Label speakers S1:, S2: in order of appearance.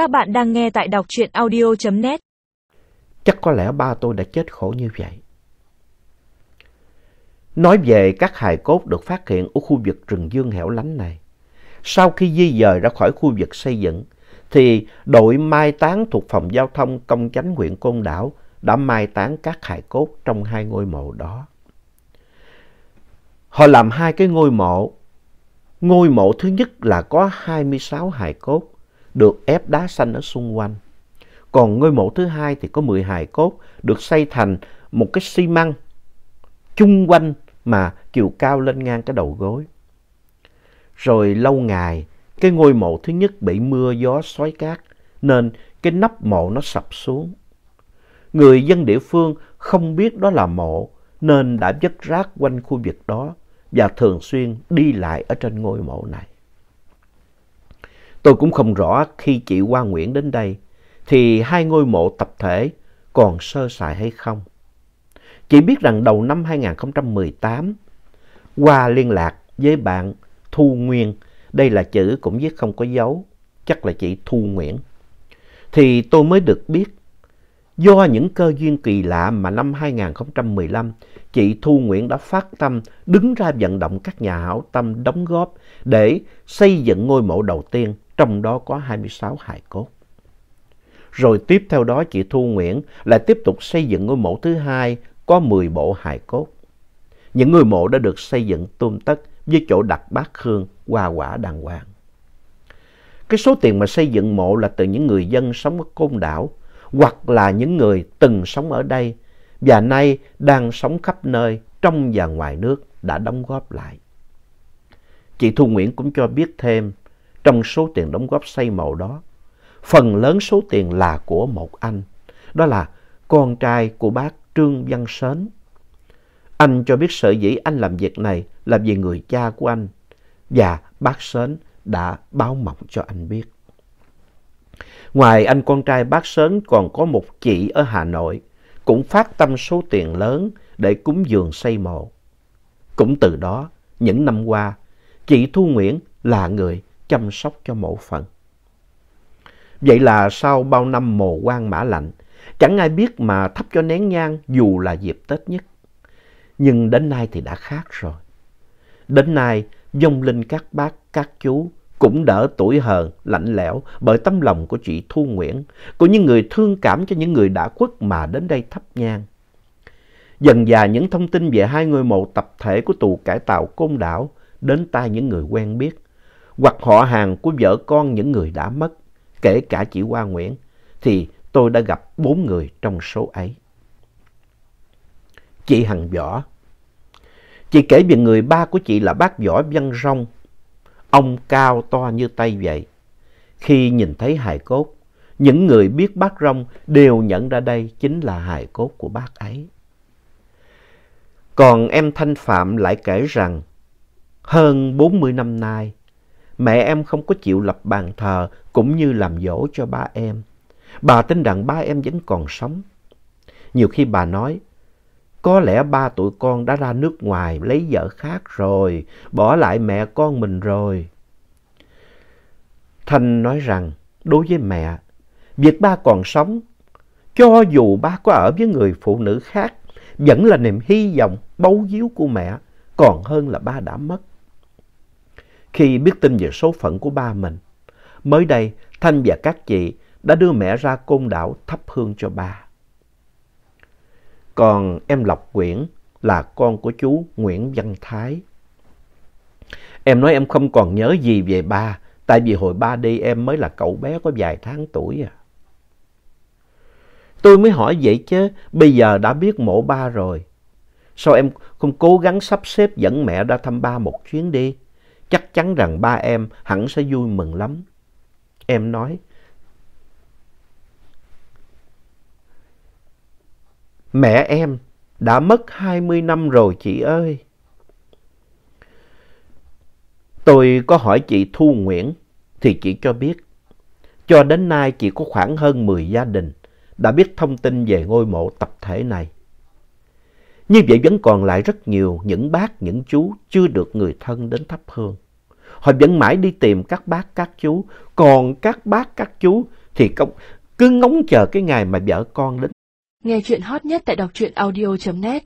S1: Các bạn đang nghe tại đọc truyện audio.net.
S2: Chắc có lẽ ba tôi đã chết khổ như vậy. Nói về các hài cốt được phát hiện ở khu vực rừng dương hẻo lánh này. Sau khi di dời ra khỏi khu vực xây dựng, thì đội mai táng thuộc phòng giao thông công chánh huyện Côn Đảo đã mai táng các hài cốt trong hai ngôi mộ đó. Họ làm hai cái ngôi mộ. Ngôi mộ thứ nhất là có 26 hài cốt được ép đá xanh ở xung quanh. Còn ngôi mộ thứ hai thì có 10 hài cốt được xây thành một cái xi măng chung quanh mà chiều cao lên ngang cái đầu gối. Rồi lâu ngày, cái ngôi mộ thứ nhất bị mưa gió xói cát nên cái nắp mộ nó sập xuống. Người dân địa phương không biết đó là mộ nên đã vứt rác quanh khu vực đó và thường xuyên đi lại ở trên ngôi mộ này. Tôi cũng không rõ khi chị Hoa Nguyễn đến đây thì hai ngôi mộ tập thể còn sơ sài hay không. Chỉ biết rằng đầu năm 2018, Hoa liên lạc với bạn Thu Nguyên, đây là chữ cũng viết không có dấu, chắc là chị Thu Nguyễn. Thì tôi mới được biết, do những cơ duyên kỳ lạ mà năm 2015, chị Thu Nguyễn đã phát tâm đứng ra vận động các nhà hảo tâm đóng góp để xây dựng ngôi mộ đầu tiên trong đó có 26 hài cốt. Rồi tiếp theo đó chị Thu Nguyễn lại tiếp tục xây dựng ngôi mộ thứ hai có 10 bộ hài cốt. Những ngôi mộ đã được xây dựng tôm tất với chỗ đặt bát hương, hoa quả đàng hoàng. Cái số tiền mà xây dựng mộ là từ những người dân sống ở côn đảo hoặc là những người từng sống ở đây và nay đang sống khắp nơi trong và ngoài nước đã đóng góp lại. Chị Thu Nguyễn cũng cho biết thêm trong số tiền đóng góp xây mộ đó, phần lớn số tiền là của một anh, đó là con trai của bác Trương Văn Sến. Anh cho biết sở dĩ anh làm việc này là vì người cha của anh và bác Sến đã báo mộng cho anh biết. Ngoài anh con trai bác Sến còn có một chị ở Hà Nội cũng phát tâm số tiền lớn để cúng dường xây mộ. Cũng từ đó, những năm qua, chị Thu Nguyễn là người chăm sóc cho mộ phần. Vậy là sau bao năm mồ quan mã lạnh, chẳng ai biết mà thắp cho nén nhang dù là dịp Tết nhất. Nhưng đến nay thì đã khác rồi. Đến nay, dông linh các bác, các chú cũng đỡ tuổi hờn, lạnh lẽo bởi tấm lòng của chị Thu Nguyễn, của những người thương cảm cho những người đã khuất mà đến đây thắp nhang. Dần dà những thông tin về hai ngôi mộ tập thể của tù cải tạo Côn Đảo đến tai những người quen biết hoặc họ hàng của vợ con những người đã mất, kể cả chị Hoa Nguyễn, thì tôi đã gặp bốn người trong số ấy. Chị Hằng Võ Chị kể về người ba của chị là bác Võ Văn Rong. Ông cao to như tay vậy. Khi nhìn thấy hài cốt, những người biết bác Rong đều nhận ra đây chính là hài cốt của bác ấy. Còn em Thanh Phạm lại kể rằng hơn 40 năm nay, mẹ em không có chịu lập bàn thờ cũng như làm dỗ cho ba em. Bà tin rằng ba em vẫn còn sống. Nhiều khi bà nói, có lẽ ba tụi con đã ra nước ngoài lấy vợ khác rồi, bỏ lại mẹ con mình rồi. Thanh nói rằng, đối với mẹ, việc ba còn sống, cho dù ba có ở với người phụ nữ khác, vẫn là niềm hy vọng bấu víu của mẹ, còn hơn là ba đã mất khi biết tin về số phận của ba mình. Mới đây, Thanh và các chị đã đưa mẹ ra côn đảo thắp hương cho ba. Còn em Lộc Quyển là con của chú Nguyễn Văn Thái. Em nói em không còn nhớ gì về ba, tại vì hồi ba đi em mới là cậu bé có vài tháng tuổi à. Tôi mới hỏi vậy chứ, bây giờ đã biết mộ ba rồi. Sao em không cố gắng sắp xếp dẫn mẹ ra thăm ba một chuyến đi? Chắc chắn rằng ba em hẳn sẽ vui mừng lắm. Em nói, Mẹ em đã mất 20 năm rồi chị ơi. Tôi có hỏi chị Thu Nguyễn thì chị cho biết cho đến nay chị có khoảng hơn 10 gia đình đã biết thông tin về ngôi mộ tập thể này. Như vậy vẫn còn lại rất nhiều những bác, những chú chưa được người thân đến thắp hương. Họ vẫn mãi đi tìm các bác, các chú. Còn các bác, các chú thì công cứ ngóng chờ cái ngày mà vợ con đến.
S3: Nghe chuyện hot nhất tại đọc truyện audio.net